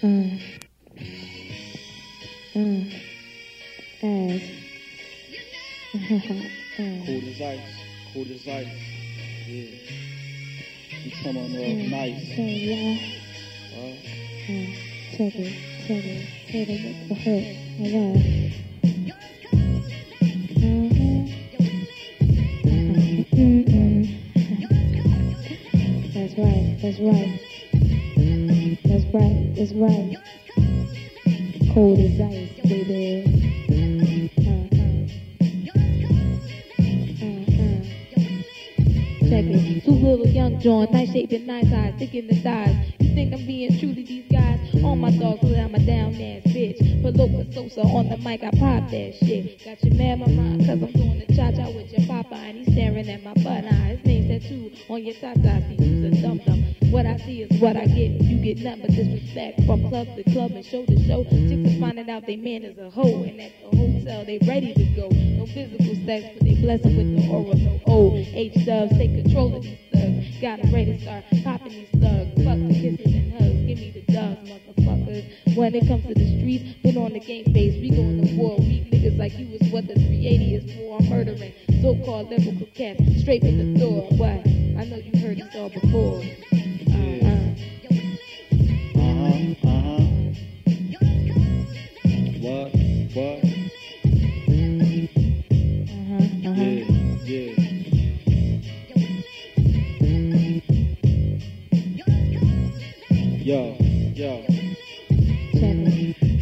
Mm. Mm. As. mm. Ice, cold as ice. Yeah. You come coming off nice. So, yeah. Huh? Mm. Check it, check it, check it the hook. Mhm. Mhm. That's right, that's right. That's right, that's right. Cold as ice, baby. Uh-huh. Check it. Two little young John, nice shape and nice eyes, thick in the thighs. You think I'm being true to these guys? All my dogs, cause I'm a down ass bitch. Put Loca Sosa on the mic, I pop that shit. Got you mad, mama, cause I'm doing the cha cha with your papa, and he's staring at my butt. Nah, his name's tattoo on your side, see who's a dum dum. What I see is what I get. You get nothing but disrespect from club to club and show to show. Chicks is finding out they man is a hoe, and at the hotel they ready to go. No physical sex, but they bless 'em with the oral. No old dubs take control of these thugs. Got 'em ready to start popping these thugs. Fuck the kisses and hugs. Give me the dubs, motherfuckers. When it comes to the streets, been on the game face. We going to war. Weak niggas like you is what the 380 is for. I'm murdering so-called lyrical cats straight with the door. What? I know you heard this all before.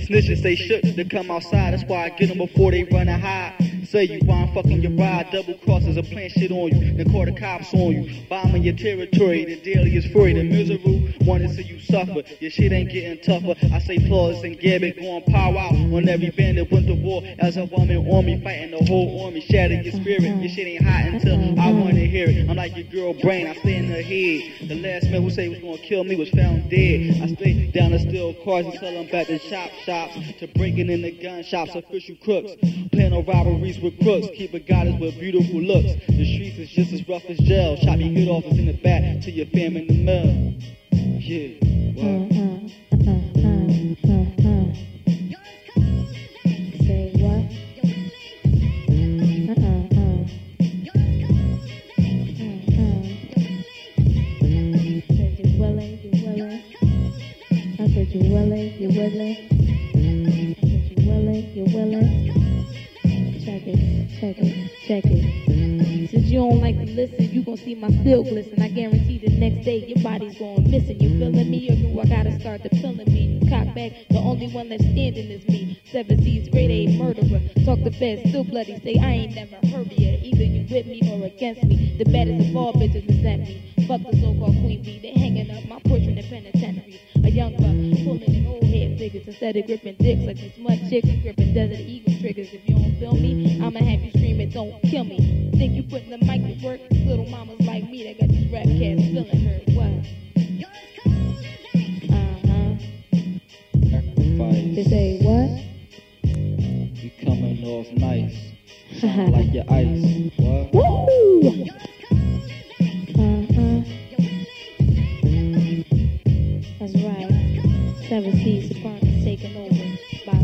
Snitches say shook to come outside. That's why I get them before they run a high. Say you I'm fucking your ride. Double crosses and plant shit on you. Then call the cops on you. Bombing your territory. The daily is free. The miserable wanna see you suffer. Your shit ain't getting tougher. I say Claus and Gambit going pow out on every bandit went to war. As a woman on me fighting the whole army. Shatter your spirit. Your shit ain't hot until I wanna hear it. I'm like your girl brain. I stay in her head. The last man who said he was gonna kill me was found dead. I stay down to steal cars and sell them back to shop shops. To breaking in the gun shops. Official crooks. On robberies with crooks. Keep a goddess with beautiful looks. The streets is just as rough as jail. Shot me hit office in the back till your fam in the mill. Yeah. What? Say what? Said you willing, you willing. I said you willing, you willing. Check it, check it, check it. Since you don't like to listen, you gon' see my steel glisten. I guarantee the next day your body's going missing. You feeling me or do I gotta start to feeling me? Cock back, the only one that's standing is me. Seven Seas, grade A murderer. Talk the best, still bloody. Say I ain't never heard of you. Either you with me or against me. The baddest of all bitches resent me. Fuck the so-called queen bee. They hanging up my portrait in penitentiary. A young buck pulling head figures instead of gripping dicks like the smut chicks gripping desert eagle triggers. If you don't feel me, I'ma have you screaming, don't kill me. Think you putting the mic to work? Little mamas like me that got these rap cats feeling hurt. What? Uh-huh. They Sacrifice. say what? You coming off nice. Shine like your ice. What? Woo! Uh-huh. That's right. Seven Seas Taking over. By